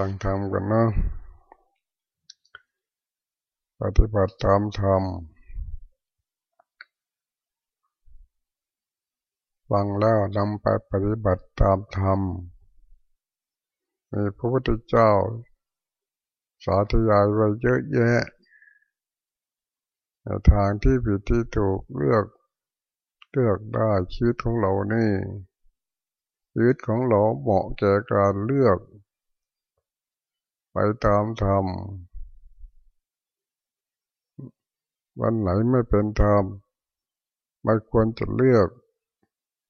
ฟังธรรมกันนะ ปฏิบัติตามธรรม ฟังแล้วนำไปปฏิบัติตามธรรม มีพระพุทธเจ้า สาธยายไว้เยอะแยะทางที่ผิดที่ถูกเลือก เลือกได้ชีวิตของเรานี่ชีวิตของเราเหมาะแก่การเลือก ไปตามธรรม วันไหนไม่เป็นธรรมไม่ควรจะเลือก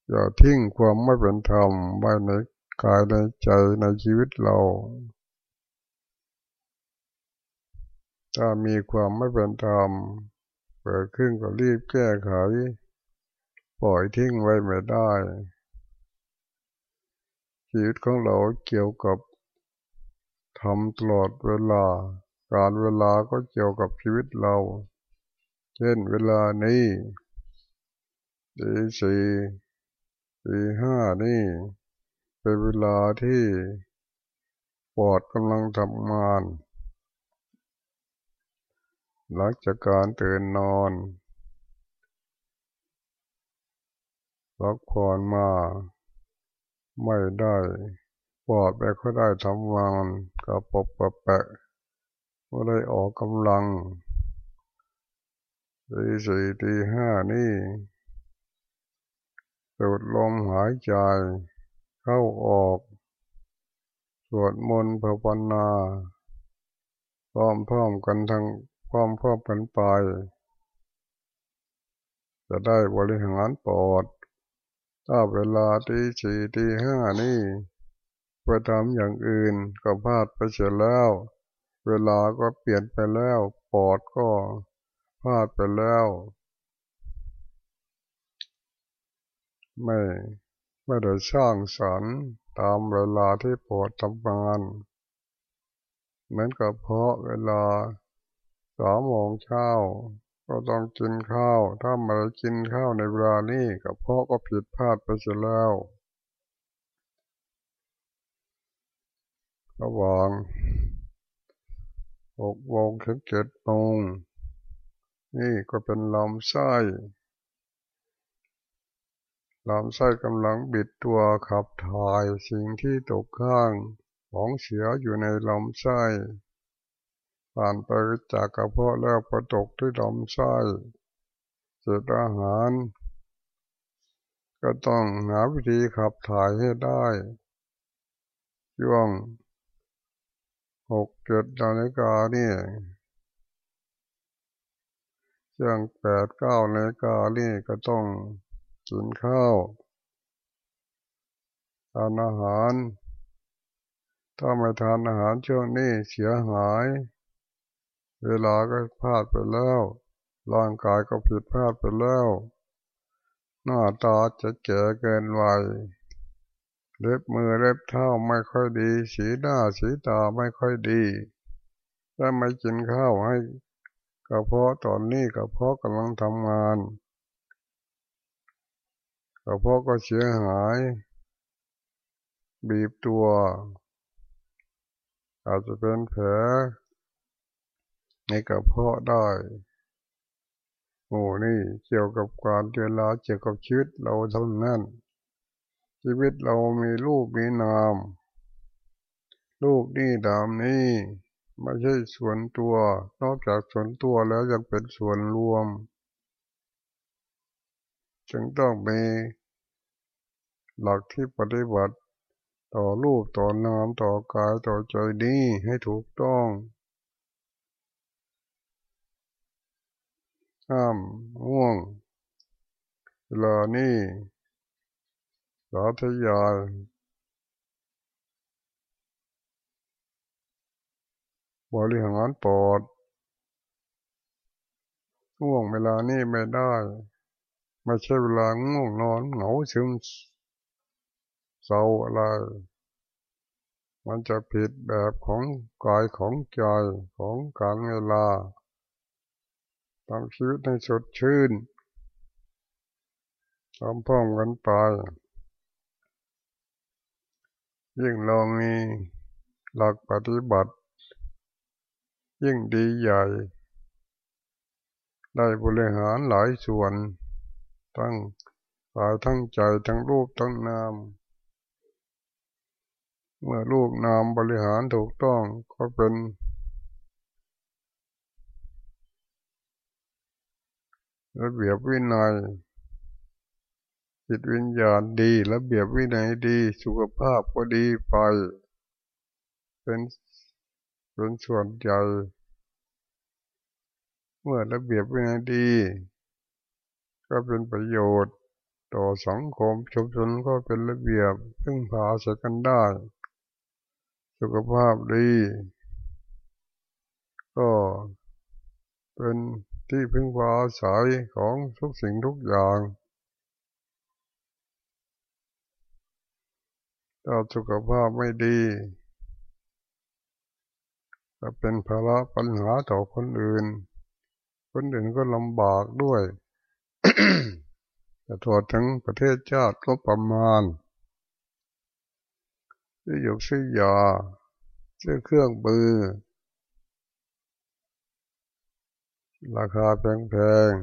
อย่าทิ้งความไม่เป็นธรรมไว้ในกายในใจในชีวิตเรา ถ้ามีความไม่เป็นธรรมเกิดขึ้นก็รีบแก้ไข ปล่อยทิ้งไว้ไม่ได้ ชีวิตของเราเกี่ยวกับำตลอดเวลา การเวลาก็เกี่ยวกับชีวิตเรา เช่นเวลานี้ตีสี่ตีห้านี่ เป็นเวลาที่ปอดกำลังทำงาน หลังจากการตื่นนอนพักผ่อนมา ไม่ได้ ปอดไปก็ได้ทำงานกับปบกับแปะก็ได้ออกกำลังตีสี่ตีห้านี่สูดลมหายใจ เข้าออกสวดมนต์ภาวนาพร้อมๆกันทั้งพร้อมๆกันไป จะได้บริหารปอด ถ้าเวลาตีสี่ตีห้านี่ ไปทำอย่างอื่นก็พลาดไปเสียแล้ว เวลาก็เปลี่ยนไปแล้วปอดก็พลาดไปแล้ว ไม่ไม่ได้สร้างสรรค์ตามเวลาที่ปอดทำงานเหมือนกับเพาะเวลาสามโมงเช้าก็ต้องกินข้าว ถ้าไม่กินข้าวในเวลานี้กับเพาะก็ผิดพลาดไปเสียแล้ว ระหว่างหกโมงถึงเจ็ดโมงนี่ก็เป็นลำไส้ลำไส้กำลังบิดตัวขับถ่ายสิ่งที่ตกข้างของเสียอยู่ในลำไส้ผ่านไปจากกระเพาะแล้วพอตกที่ลำไส้เสร็จอาหาร ก็ต้องหาวิธีขับถ่ายให้ได้ช่วง หกเจ็ดนาฬิกานี่ช่วงแปดเก้านาฬิกานี่ก็ต้องกินข้าวทานอาหาร ถ้าไม่ทานอาหารช่วงนี้เสียหาย เวลาก็พลาดไปแล้ว ร่างกายก็ผิดพลาดไปแล้ว หน้าตาจะแก่เกินวัย เล็บมือเล็บเท้าไม่ค่อยดี สีหน้าสีตาไม่ค่อยดีถ้าไม่กินข้าวให้กระเพาะตอนนี้กระเพาะกำลังทำงานกระเพาะก็เสียหาย บีบตัว อาจจะเป็นแผลในกระเพาะได้โอ้นี่เกี่ยวกับการเวลาเกี่ยวกับชีวิตเราเท่านั้น ชีวิตเรามีลูกมีนามลูกนี่ดามนี่ไม่ใช่ส่วนตัว นอกจากส่วนตัวแล้วยังเป็นส่วนรวม จึงต้องมีหลักที่ปฏิบัติต่อรูปต่อนามต่อกายต่อใจนี้ให้ถูกต้องห้ามง่วงเวลานี้าธยายบริหารปอดง่วงเวลานี้ไม่ได้ ไม่ใช่เวลาง่วงนอนเหงาซึมเศร้าอะไร มันจะผิดแบบของกายของใจของการเวลาทำชีวิตให้สดชื่นทำพร้อมกันไป ยิ่งเรามีหลักปฏิบัติ ยิ่งดีใหญ่ ได้บริหารหลายส่วน ทั้งกายทั้งใจทั้งรูปทั้งนาม เมื่อรูปนามบริหารถูกต้องก็เป็นระเบียบวินัย จิตวิญญาณดีระเบียบวินัยดี สุขภาพก็ดีไป เป็นเป็นส่วนใหญ่เมื่อระเบียบวินัยดี ก็เป็นประโยชน์ ต่อสังคมชุมชนก็เป็นระเบียบพึ่งพาใช้กันได้ สุขภาพดี ก็เป็นที่พึ่งพาอาศัยของทุกสิ่งทุกอย่าง ถ้าสุขภาพไม่ดีจะเป็นภาระปัญหาต่อคนอื่น คนอื่นก็ลำบากด้วยจะถอดถึงประเทศชาติก็ประมาณซื้อยกซื้อยาซื้อเครื่องบือ ราคาแพง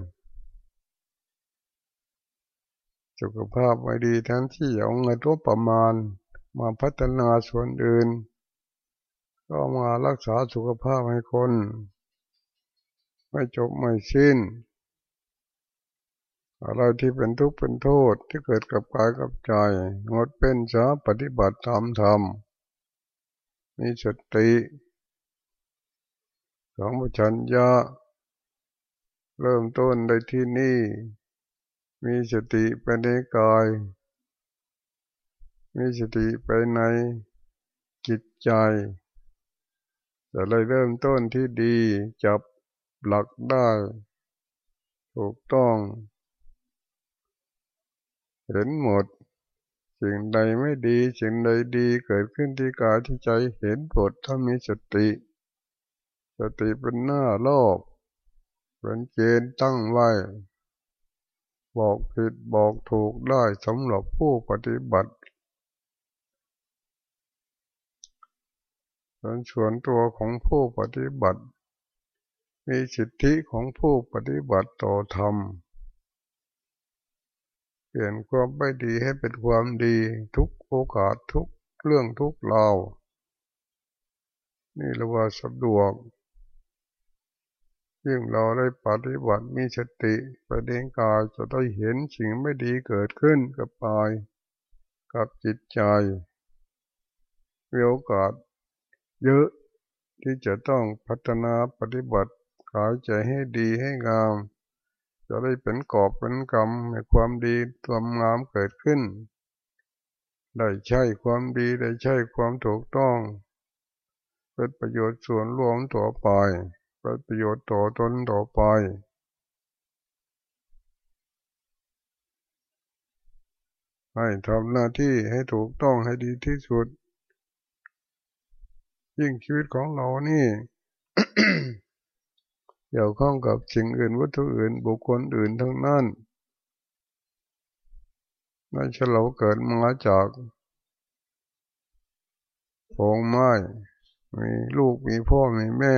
ๆ สุขภาพไม่ดีแทนที่เอาเงินตัวประมาณ มาพัฒนาส่วนอื่น ก็มารักษาสุขภาพให้คน ไม่จบไม่สิ้น อะไรที่เป็นทุกข์เป็นโทษที่เกิดกับกายกับใจ งดเป็นสาปฏิบัติธรรมธรรมมีสติสองชัญญะเริ่มต้นได้ที่นี่ มีสติเป็นในกาย มีสติไปในจิตใจจะเลยเริ่มต้นที่ดีจับหลักได้ ถูกต้อง เห็นหมด สิ่งใดไม่ดี สิ่งใดดีเกิดขึ้นที่กายที่ใจเห็นผลถ้ามีสติ สติเป็นหน้าโลกเป็นเกณฑ์ตั้งไว้ บอกผิดบอกถูกได้สำหรับผู้ปฏิบัติ เป็นส่วนตัวของผู้ปฏิบัติ มีสิทธิของผู้ปฏิบัติต่อธรรม เปลี่ยนความไม่ดีให้เป็นความดีทุกโอกาสทุกเรื่องทุกราวนี่เรียกว่าสะดวกยิ่งเราได้ปฏิบัติมีสติประเด็นกายจะได้เห็นสิ่งไม่ดีเกิดขึ้นกับกาย กับจิตใจมีโอกาส เยอะที่จะต้องพัฒนาปฏิบัติกายใจให้ดีให้งาม จะได้เป็นกอบเป็นกรรมในความดีความงามเกิดขึ้น ได้ใช้ความดีได้ใช้ความถูกต้องเป็นประโยชน์ส่วนรวมต่อไปเป็นประโยชน์ต่อตนต่อไปให้ทำหน้าที่ให้ถูกต้องให้ดีที่สุด ยิ่งชีวิตของเรานี่เกี่ยวข้องกับสิ่งอื่นวัตถุอื่นบุคคลอื่นทั้งนั้นไม่ใช่เราเกิดมาจากโผงไม้มีลูกมีพ่อมีแม่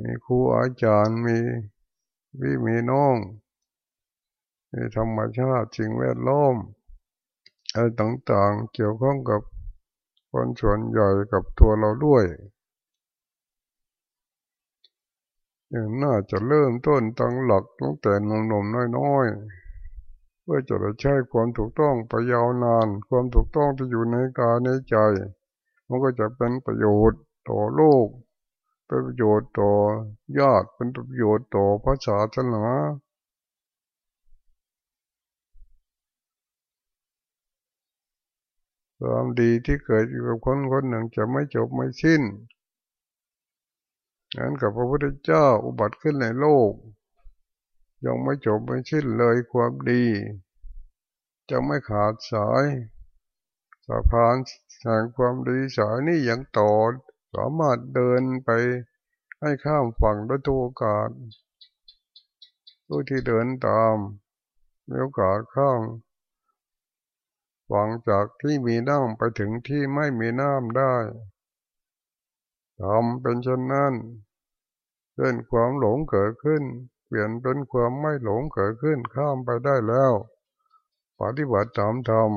มีครูอาจารย์มีวิมีน้องมีธรรมชาติสิ่งแวดล้อมอะไรต่างๆ เกี่ยวข้องกับ คนส่วนใหญ่กับตัวเราด้วยย่างน่าจะเริ่มต้นตั้งหลักตั้งแต่นมๆน้อยๆ เพื่อจะได้ใช้ความถูกต้องไปยาวนาน ความถูกต้องที่อยู่ในกายในใจ มันก็จะเป็นประโยชน์ต่อโลก เป็นประโยชน์ต่อญาติเป็นประโยชน์ต่อพระศาสนา ความดีที่เกิดอยู่กับคนคนหนึ่งจะไม่จบไม่สิ้นงั้นกับพระพุทธเจ้าอุบัติขึ้นในโลก ยังไม่จบไม่สิ้นเลยความดี จะไม่ขาดสายสะพานแห่งความดีสายนี้ยังต่อสามารถเดินไปให้ข้ามฝั่งด้วยตัวโอกาสผู้ที่เดินตามมีโอกาสข้าม ฝฟังจากที่มีน้ำไปถึงที่ไม่มีน้ำได้ทำเป็นเช่นนั้นเช่นความหลงเกิดขึ้น เปลี่ยนเป็นความไม่หลงเกิดขึ้นข้ามไปได้แล้ว ปฏิบัติตามธรรม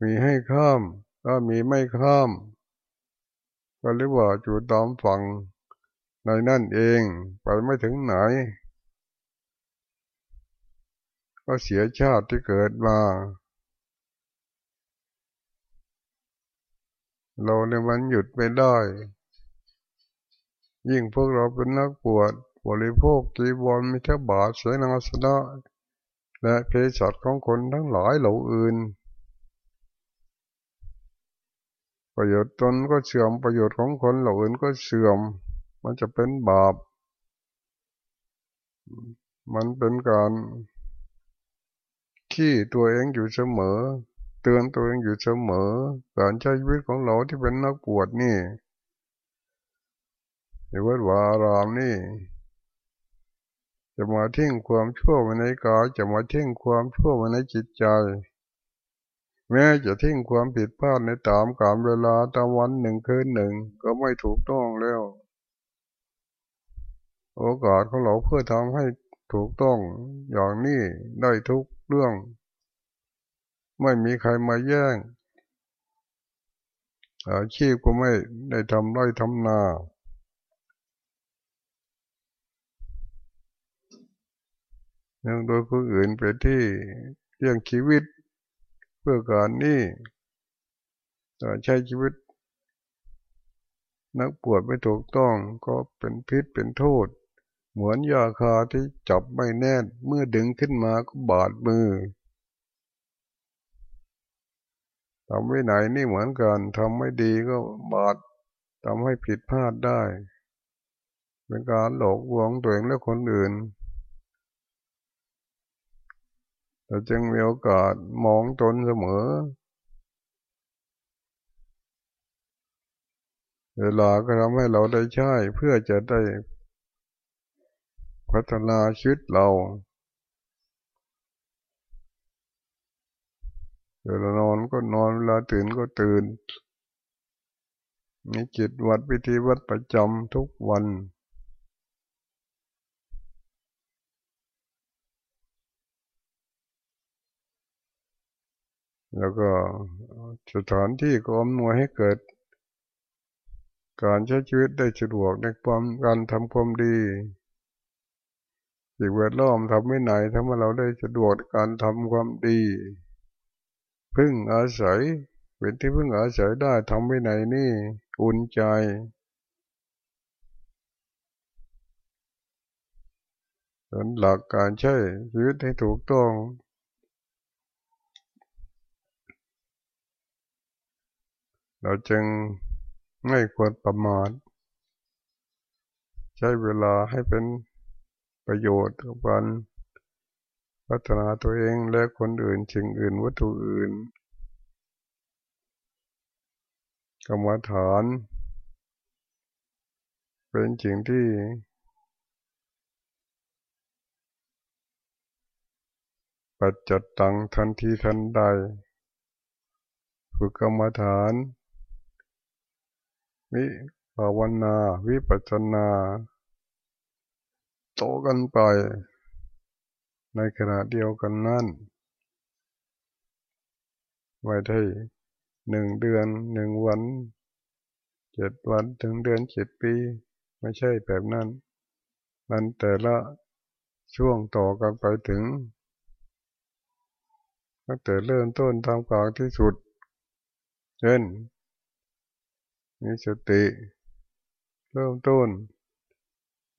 มีให้ข้ามถ้ามีไม่ข้ามก็เรียกว่าจุดตามฝั่งในนั่นเองไปไม่ถึงไหน ก็เสียชาติที่เกิดมา เราในวันหยุดไม่ได้ ยิ่งพวกเราเป็นนักปวดบริโภคกีบอลมิทบาทเสนาสนะและเพศสัตว์ของคนทั้งหลายเหล่าอื่น ประโยชน์ตนก็เสื่อมประโยชน์ของคนเหล่าอื่นก็เสื่อม มันจะเป็นบาป มันเป็นการ ขี้ตัวเองอยู่เสมอ เตือนตัวเองอยู่เสมอ การใช้ชีวิตของเราที่เป็นนักปวดนี่ในวัดวาอารามนี่ จะมาทิ้งความชั่วไว้ในกายจะมาทิ้งความชั่วไว้ในจิตใจ แม้จะทิ้งความผิดพลาดในตามกาลเวลาตามวันหนึ่งคืนหนึ่งก็ไม่ถูกต้องแล้ว โอกาสของเราเพื่อทำให้ถูกต้องอย่างนี้ได้ทุก เรื่อง ไม่มีใครมาแย่งอาชีพก็ไม่ได้ทำไร่ทำนาเนื่องโดยผู้อื่นไปที่เรื่องชีวิตเพื่อการนี้ใช้ชีวิต นักปวดไม่ถูกต้องก็เป็นพิษเป็นโทษ เหมือนยาคาที่จับไม่แน่นเมื่อดึงขึ้นมาก็บาดมือทำไม่ไหนนี่เหมือนกันทำไม่ดีก็บาดทำให้ผิดพลาดได้ เป็นการหลอกลวงตัวเองและคนอื่นเราจึงมีโอกาสมองตนเสมอ เวลาก็ทำให้เราได้ใช้เพื่อจะได้ พัฒนาชีวิตเราเวลานอนก็นอนเวลาตื่นก็ตื่น มีจิตวัดวิธีวัดประจำทุกวัน แล้วก็สถานที่ก็อำนวยให้เกิด การใช้ชีวิตได้สะดวกในความการทำความดี สิ่งแวดล้อมทำไม่ไหนทำให้เราได้สะดวกการทำความดี พึ่งอาศัยเป็นที่พึ่งอาศัยได้ทำไม่ไหนนี่อุ่นใจหลักการใช้ชีวิตให้ถูกต้องเราจึงไม่ควรประมาทใช้เวลาให้เป็น ประโยชน์กับการพัฒนาตัวเองและคนอื่นสิ่งอื่นวัตถุอื่นกรรมฐาน เป็นสิ่งที่ปัจจัดตังทันทีทันใดฝึกกรรมฐานวิภาวนา วิปัสนา โตกันไป ในขณะเดียวกันนั่น ไว้ได้หนึ่งเดือนหนึ่งวันเจ็ดวันถึงเดือนเจ็ดปี ไม่ใช่แบบนั้น มันแต่ละช่วงต่อกันไปถึงตั้งแต่เริ่มต้นทางกลางที่สุด เช่นมีสติ เริ่มต้น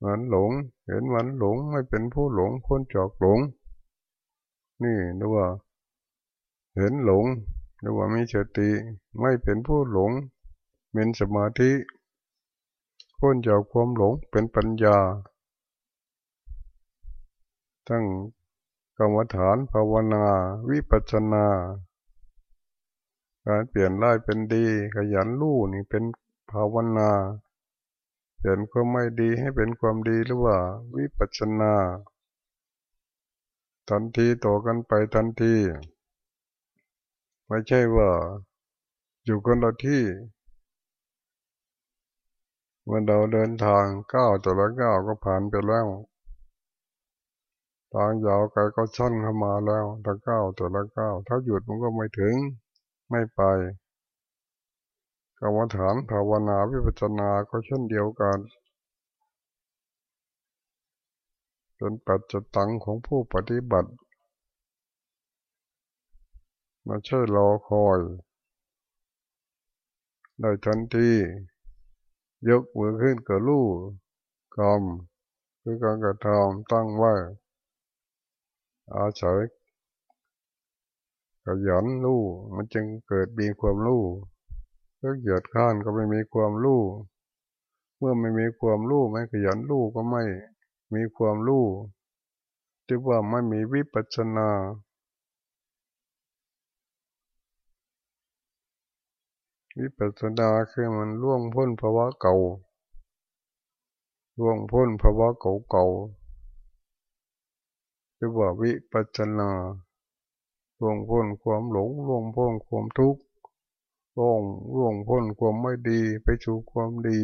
มันหลง เห็นมันหลงไม่เป็นผู้หลงพ้นจากหลง นี่นึกว่า เห็นหลงนึกว่ามีสติไม่เป็นผู้หลงเป็นสมาธิพ้นจากความหลงเป็นปัญญา ทั้งกรรมฐานภาวนา วิปัสสนา การเปลี่ยนร้ายเป็นดี ขยันรู้นี่เป็นภาวนา เปลี่ยนความไม่ดีให้เป็นความดีหรือว่า วิปัสสนา ทันทีต่อกันไปทันที ไม่ใช่ว่า อยู่คนละที่เมื่อเราเดินทางก้าวแต่ละก้าวก็ผ่านไปแล้วทางยาวไกลก็ชั่นเข้ามาแล้วตะก้าวแต่ละก้าวถ้าหยุดมันก็ไม่ถึงไม่ไป รรมฐานภาวนาวิปัสสนาก็เช่นเดียวกันเป็นปัจจตังของผู้ปฏิบัติม่ใช่รอคอย ได้ทันทียกมือขึ้นกับลูกกรรมคือการกระทำตั้งไว้ อาศัยขยันรู้มันจึงเกิดมีความรู้ เพื่อเหยียดข้านก็ไม่มีความรู้ เมื่อไม่มีความรู้ไม่ขยันรู้ก็ไม่มีความรู้ที่ว่าไม่มีวิปัสสนาวิปัสสนาคือมันล่วงพ้นภาวะเก่า ล่วงพ้นภาวะเก่าเก่าคือว่าวิปัสสนาล่วงพ้นความหลงล่วงพ้นความทุกข์ ล่วงล่วงพ้นความไม่ดีไปสู่ความดี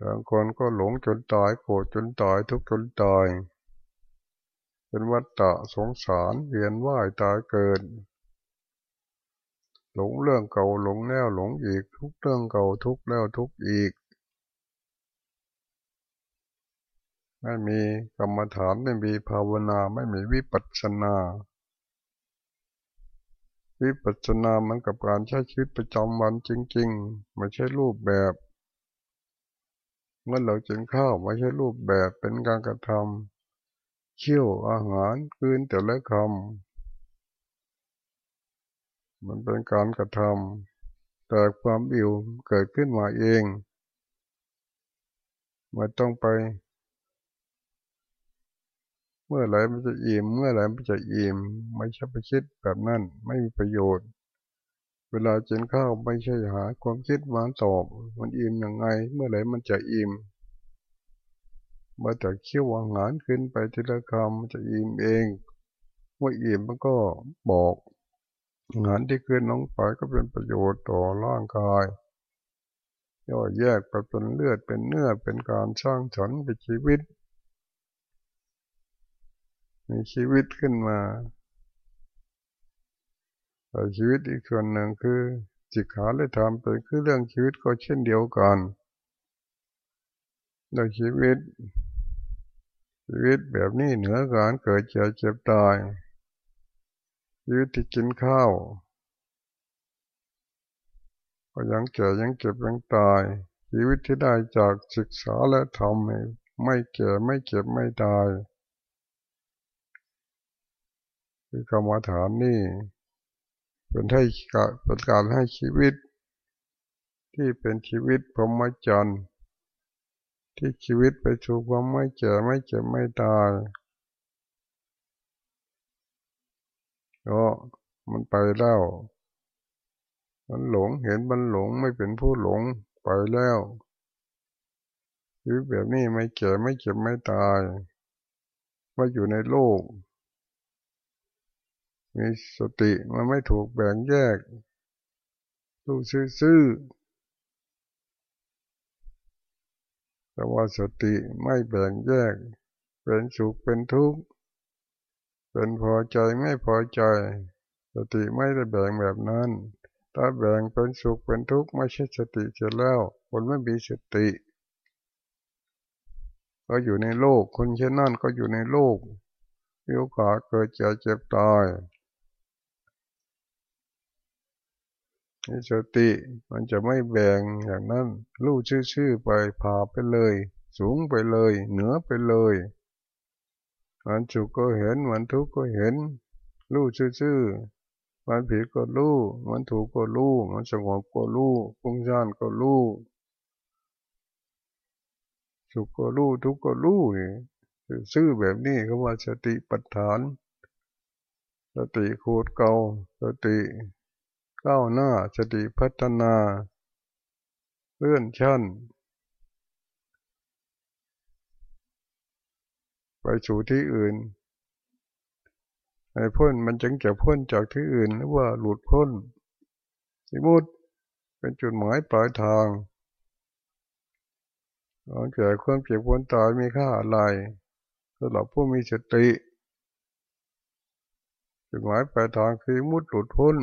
บางคนก็หลงจนตายโกรธจนตายทุกข์จนตาย เป็นวัฏฏะสงสารเวียนว่ายตายเกิด หลงเรื่องเก่าหลงแล้วหลงอีกทุกเรื่องเก่าทุกแล้วทุกอีกไม่มีกรรมฐานไม่มีภาวนาไม่มีวิปัสสนา วิปัสสนามันกับการใช้ชีวิตประจำวันจริงๆไม่ใช่รูปแบบเมื่อเราจินข้าวไม่ใช่รูปแบบเป็นการกระทำเคี่ยวอาหารคืนแต่ละคำมันเป็นการกระทำแต่ความอิ่วเกิดขึ้นมาเองไม่ต้องไป เมื่อไรมันจะอิ่มเมื่อไรมันจะอิ่มไม่ใช่ไปคิดแบบนั้นไม่มีประโยชน์ เวลาเจนข้าวไม่ใช่หา ความคิดมาตอบ มันอิ่มยังไง เมื่อไรมันจะอิ่มมาจากเคี่ยวอาหารขึ้นไปทีละคำมันจะอิ่มเองเมื่ออิ่มมันก็บอกอาหารที่ขึ้นน้องไปก็เป็นประโยชน์ต่อร่างกายย่อยแยกไปเป็นเลือดเป็นเนื้อเป็นการสร้างสรรค์เป็นชีวิต มีชีวิตขึ้นมาแต่ชีวิตอีกส่วนหนึ่งคือจิตขาเลยทำเป็นคือเรื่องชีวิตก็เช่นเดียวกันในชีวิต ชีวิตแบบนี้เหนือการเกิดเจ็บเจ็บตายชีวิตที่กินข้าวก็ยังเจ็บยังเจ็บยังตาย ชีวิตที่ได้จากศึกษาและทำไม่เก่ไม่เจ็บไม่ตาย คือกรรมฐานนี่ เป็นให้เป็นการให้ชีวิต ที่เป็นชีวิตพรหมจรรย์ที่ชีวิตไปสู่ความไม่เจ็บไม่เจ็บไม่ตายก็มันไปแล้ว มันหลงเห็นมันหลงไม่เป็นผู้หลงไปแล้วชีวิตแบบนี้ไม่เจ็บไม่เจ็บไม่ตาย ว่าอยู่ในโลก มีสติมันไม่ถูกแบ่งแยกรู้ซื่อแต่ว่าสติไม่แบ่งแยก เป็นสุขเป็นทุกข์เป็นพอใจไม่พอใจ สติไม่ได้แบ่งแบบนั้น ถ้าแบ่งเป็นสุขเป็นทุกข์ไม่ใช่สติเสร็จแล้วคนไม่มีสติ ก็อยู่ในโลกคนเช่นนั้นก็อยู่ในโลกมีโอกาสเกิดเจ็บเจ็บตาย มีสติมันจะไม่แบ่งอย่างนั้นรู้ชื่อๆไปพาไปเลย สูงไปเลย เหนือไปเลยมันสุขก็เห็นมันทุกข์ก็เห็น รู้ชื่อๆมันผิดก็รู้มันถูกก็รู้มันสงบก็รู้ฟุ้งซ่านก็รู้สุขก็รู้ทุกข์ก็รู้นี่ซื่อแบบนี้เขาว่าสติปัฏฐาน สติโคดเก่าสติ ก้าวหน้าสติพัฒนา เลื่อนชั้น ไปสู่ที่อื่นไอ้พ้นมันจึงจะพ้นจากที่อื่นหรือว่าหลุดพ้นสมมติเป็นจุดหมายปลายทางเรากความเจ็บความตายมีค่าอะไรสำหรับผู้มีสติจุดหมายปลายทางคือมุดหลุดพ้น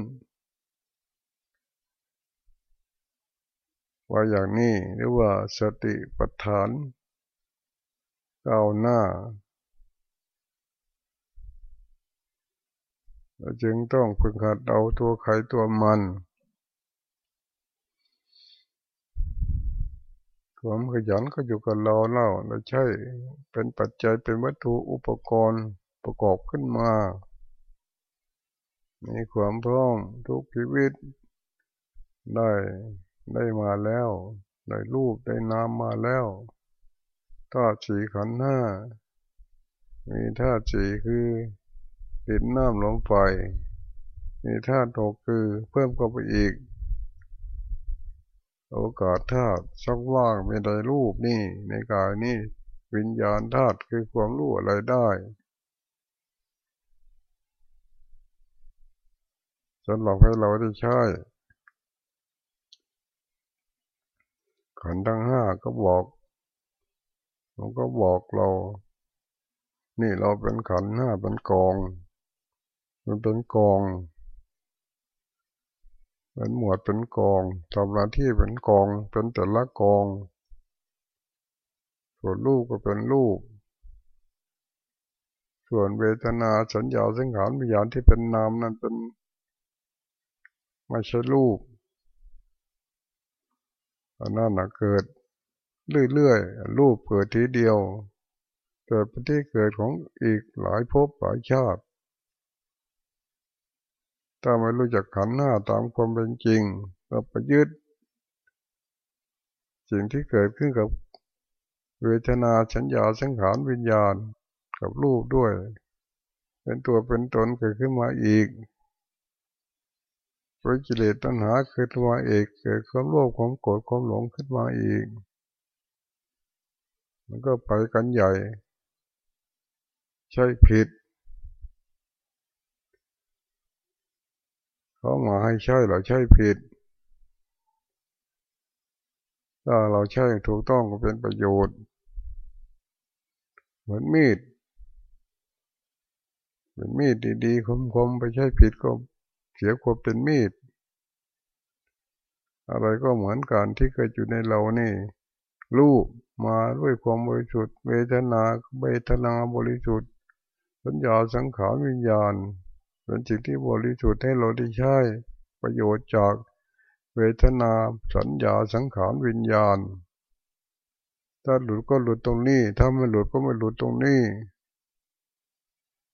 ว่าอย่างนี้เรียกว่าสติปัฏฐานก้าวหน้าเราจึงต้องฝึกหัดเอาตัวใครตัวมัน ความขยันก็อยู่กับเราเล่าเราใช่เป็นปัจจัยเป็นวัตถุอุปกรณ์ประกอบขึ้นมามีความพร้อมทุกชีวิตได้ ได้มาแล้วได้รูปได้นามมาแล้วธาตุสี่ขันห้ามีธาตุสี่คือดินน้ำลมไฟมีธาตุหกคือเพิ่มเข้าไปอีก โอกาสธาตุช่องว่างไม่ได้รูปนี่ในกายนี่วิญญาณธาตุคือความรู้อะไรได้สำหรับให้เราได้ใช้ ขันทั้งห้าก็บอก มันก็บอกเรา นี่เราเป็นขันห้าเป็นกอง มันเป็นกองเป็นหมวดเป็นกองทำหน้าที่เป็นกองเป็นแต่ละกองส่วนลูกก็เป็นลูกส่วนเวทนาสัญญาสังขารวิญญาณที่เป็นนามนั้นเป็นไม่ใช่ลูก อันนั้นเกิดเรื่อยๆ รูปเกิดทีเดียว เกิดเป็นที่เกิดของอีกหลายภพหลายชาติ ถ้าไม่รู้จักขันหน้าตามความเป็นจริงก็ประยึดสิ่งที่เกิดขึ้นกับเวทนาสัญญาสังขารวิญญาณกับรูปด้วย เป็นตัวเป็นตนเกิดขึ้นมาอีก พระกิเลสตัณหาเกิดมาเอกเกิดความโลภความโกรธความหลงขึ้นมาอีก มันก็ไปกันใหญ่ ใช่ผิดเขามาให้ใช่เราใช่ผิด ถ้าเราใช่ถูกต้องก็เป็นประโยชน์ เหมือนมีดเป็นมีดดีๆคมๆไปใช่ผิดก็ เสียความเป็นมีด อะไรก็เหมือนกันที่เกิดอยู่ในเรานี่รูปมาด้วยความบริสุทธิ์เวทนาเวทนาบริสุทธิ์สัญญาสังขารวิญญาณเป็นสิ่งที่บริสุทธิ์ให้เราได้ใช้ประโยชน์จากเวทนาสัญญาสังขารวิญญาณ ถ้าหลุดก็หลุดตรงนี้ ถ้าไม่หลุดก็ไม่หลุดตรงนี้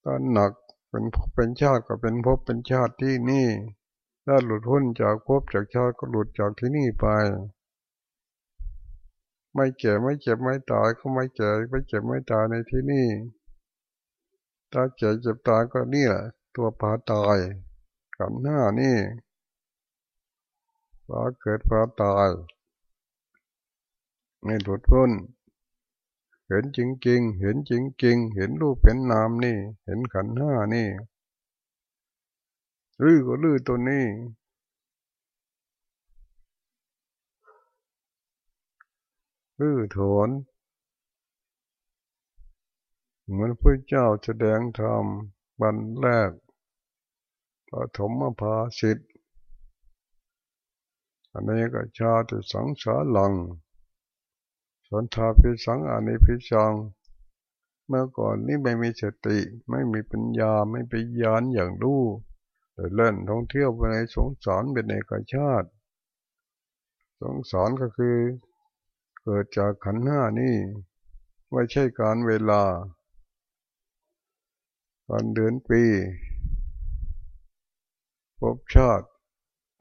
ถ้าหนัก เป็นเป็นชาติก็เป็นภพเป็นชาติที่นี่ถ้าหลุดพ้นจากภพจากชาติก็หลุดจากที่นี่ไป ไม่เจ็บไม่เจ็บไม่ตายก็ไม่เจ็บไม่เจ็บไม่ตายในที่นี่ถ้าเจ็บเจ็บตายก็นี่แหละตัวพาตายกับหน้านี่พาเกิดพาตายไม่หลุดพ้น เห็นจริงๆ เห็นจริงๆ เห็นรูปเห็นนามนี่ เห็นขันห้านี่ลื้อก็ลื้อตัวนี้ ลื้อถอนเหมือนพระเจ้าแสดงธรรมบันแรกปฐมภาสิทธิ์อันนี้ก็ชาติสังสารลัง สันทาพิสังอานิพิสังเมื่อก่อนนี่ไม่มีสติ ไม่มีปัญญาไม่ไปยานอย่างรู้เล่นท่องเที่ยวไปในสงสารเป็นเอกชาติ สงสารก็คือ เกิดจากขันห้านี่ไม่ใช่การเวลาการเดือนปีพบชาติ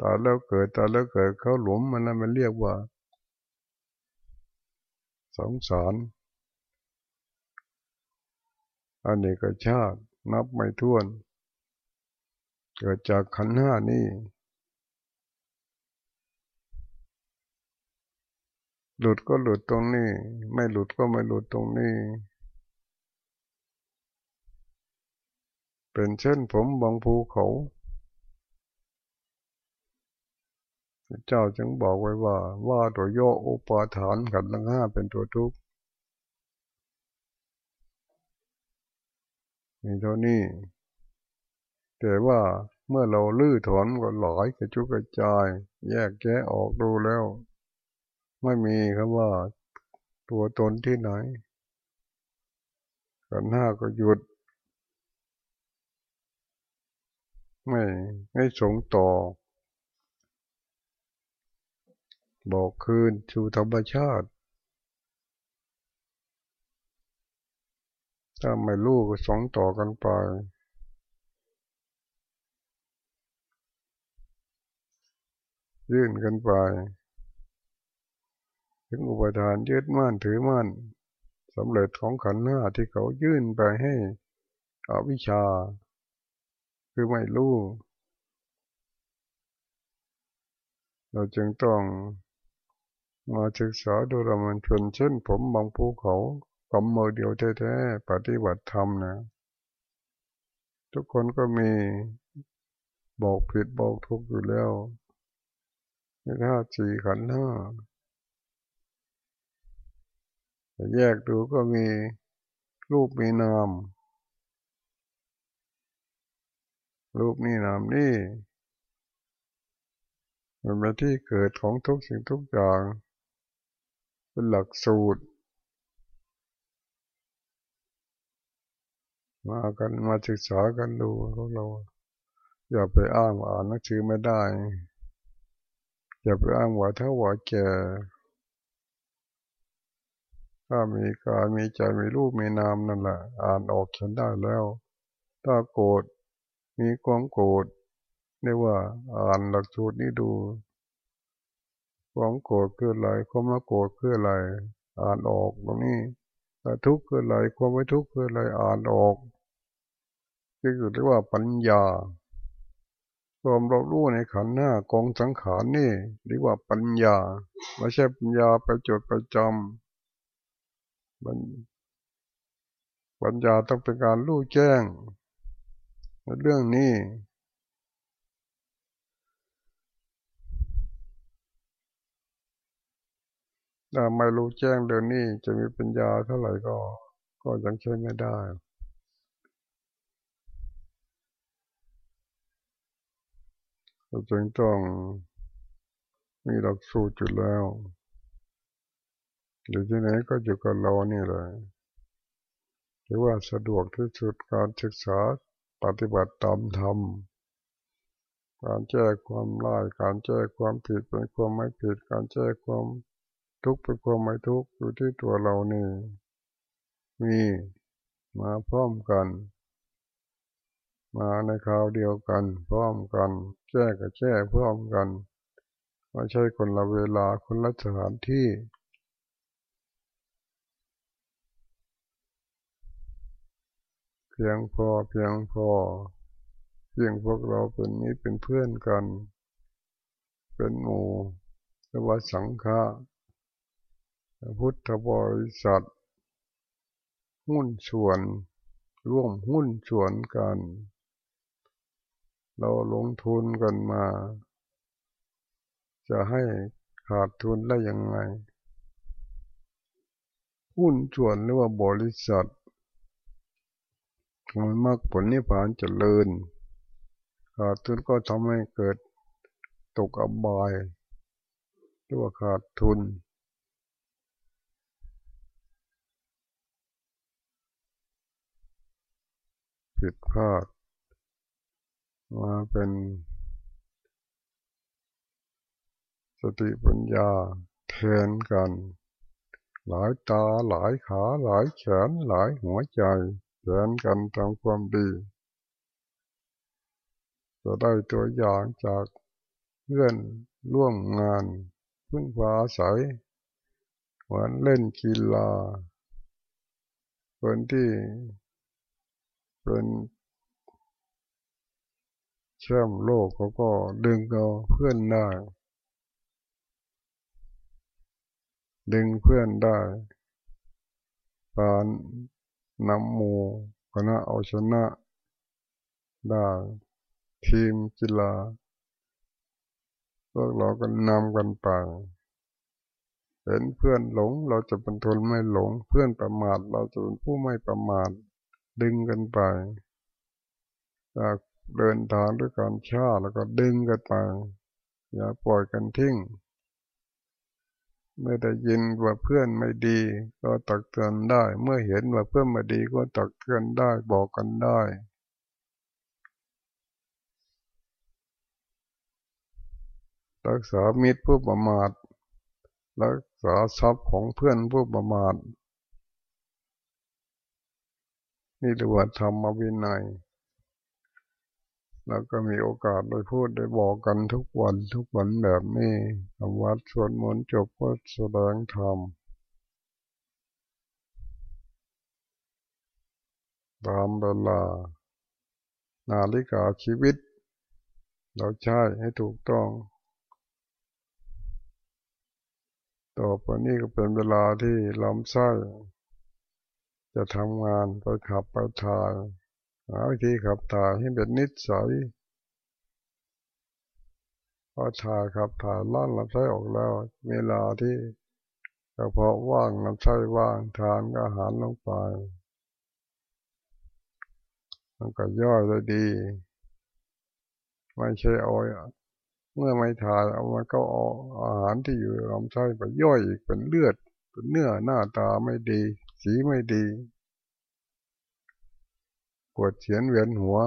ตาแล้วเกิดตาแล้วเกิดเขาหลุมมันนั่นมันเรียกว่า สงสารอันนี้กชาตินับไม่ถ้วน เกิดจากขันห้านี่หลุดก็หลุดตรงนี้ ไม่หลุดก็ไม่หลุดตรงนี้ เป็นเช่นผมบางภูเขา เจ้าจึงบอกไว้ว่า ว่าตัวโยอุปาทานขันธ์ทั้งห้าเป็นตัวทุกข์มีเท่านี้แต่ว่าเมื่อเราลื้อถอนก็หลายกระจุกกระจาย แยกแยะออกดูแล้ว ไม่มีคำว่า ตัวตนที่ไหนขันห้าก็หยุด ไม่ไม่สงต่อ บอกคืนชูธรรมชาติ ถ้าไม่รู้ก็สงต่อกันไปยื่นกันไป ถึงอุปทานยึดมั่นถือมั่นสำเร็จของขันห้าที่เขายื่นไปให้อวิชชาคือไม่รู้ เราจึงต้อง มาศึกษาดูเรามันเป็นเช่น ผมบางภูเขากำมือเดียวแท้ๆปฏิบัติธรรมนะ ทุกคนก็มีบอกผิดบอกทุกอยู่แล้วในท่าสี่ขันห้าแยกดูก็มีรูปมีนาม รูปนี่นามนี่ มันเป็นที่เกิดของทุกสิ่งทุกอย่าง เป็นหลักสูตร มากันมาศึกษากันดูพวกเรา อย่าไปอ้างว่าอ่านหนังสือไม่ได้ อย่าไปอ้างว่าถ้าว่าแก่ถ้ามีกายมีใจมีรูปมีนามนั่นแหละอ่านออกเขียนได้แล้ว ถ้าโกรธมีความโกรธเรียกว่าอ่านหลักสูตรนี้ดู ความโกรธคืออะไรความไม่โกรธคืออะไร อ่านออกตรงนี้ถ้าทุกข์คืออะไรความไม่ทุกข์คืออะไรอ่านออกนี่คือเรียกว่าปัญญาความเรารู้ในขันหน้ากองสังขารนี่เรียกว่าปัญญาไม่ใช่ปัญญาไปจดประจำปัญญาต้องเป็นการรู้แจ้งในเรื่องนี้ ถ้าไม่รู้แจ้งเรื่องนี้จะมีปัญญาเท่าไหร่ก็ ก็ยังใช้ไม่ได้เราจึงต้องมีหลักสูตรอยู่แล้วอยู่ที่ไหนก็อยู่กับเรานี่เลยหรือว่าสะดวกที่สุดการศึกษาปฏิบัติตามธรรมการแก้ความร้ายการแก้ความผิดเป็นความไม่ผิดการแก้ความ ทุกข์เป็นความไม่ทุกข์อยู่ที่ตัวเรานี่ มีมาพร้อมกัน มาในคราวเดียวกัน พร้อมกันแก้กับแก้พร้อมกันไม่ใช่คนละเวลาคนละสถานที่เพียงพอเพียงพอเพียงพวกเราเป็นนี้เป็นเพื่อนกัน เป็นหมู่หรือว่าสังฆะ พุทธบริษัทหุ้นส่วน ร่วมหุ้นส่วนกัน เราลงทุนกันมา จะให้ขาดทุนได้ยังไง หุ้นส่วนหรือว่าบริษัทมันมากผลนิพพานเจริญขาดทุนก็ทำให้เกิดตกอบายหรือว่าขาดทุน ผิดพลาดมาเป็นสติปัญญาแทนกัน หลายตาหลายขาหลายแขนหลายหัวใจแทนกันทำความดี จะได้ตัวอย่างจากเพื่อนร่วมงานพึ่งพาอาศัยหมือนเล่นกีฬาคนที่ เป็นแชมป์โลกเขาก็ดึงเอาเพื่อนได้ ดึงเพื่อนได้ การนำหมู่คณะเอาชนะได้ทีมกีฬาพวกเราก็นำกันไปเห็นเพื่อนหลงเราจะเป็นทนไม่หลง เพื่อนประมาทเราจะเป็นผู้ไม่ประมาท ดึงกันไปเดินทางด้วยการช้าแล้วก็ดึงกันไป อย่าปล่อยกันทิ้งเมื่อได้ยินว่าเพื่อนไม่ดี ก็ตักเตือนได้ เมื่อเห็นว่าเพื่อนไม่ดีก็ตักเตือนได้บอกกันได้ รักษามิตรผู้ประมาทรักษาทรัพย์ของเพื่อนผู้ประมาท นี่เรียกว่าธรรมวินัยแล้วก็มีโอกาสได้พูดได้บอกกันทุกวันทุกวันแบบนี้ทำวัดสวดมนต์จบก็แสดงธรรมตามเวลา นาฬิกาชีวิต เราใช้ให้ถูกต้อง ต่อไปนี้ก็เป็นเวลาที่ลำไส้ จะทำงานไปขับไปถ่ายหาวิธีขับถ่ายให้เป็นนิสัยพอถ่ายขับถ่ายล่อนลำไส้ออกแล้วเวลาที่กระเพาะว่างลำไส้ว่างทานอาหารลงไปมันก็ย่อยได้ดี ไม่ใช่เอาเมื่อไม่ถ่ายเอามันก็เอาอาหารที่อยู่ลำไส้ไปย่อยอีกเป็นเลือดเป็นเนื้อหน้าตาไม่ดี สีไม่ดี ปวดเฉียนเวียนหัว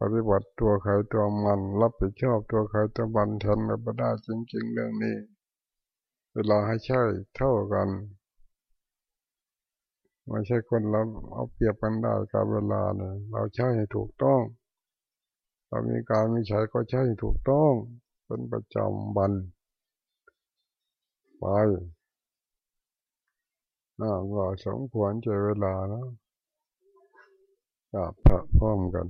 ปฏิบัติตัวใครตัวมัน รับผิดชอบตัวใครตัวมันทันไม่ได้จริง ๆ เรื่องนี้ เวลาให้ใช่เท่ากันไม่ใช่คนเราเอาเปรียบกันได้กับเวลาเนี่ยเราใช้ให้ถูกต้องเรามีการมีใช้ก็ใช้ให้ถูกต้อง เป็นประจำวัน ไปน่าว่าสมควรเจอเวลาแล้วกับพระพร้อมกัน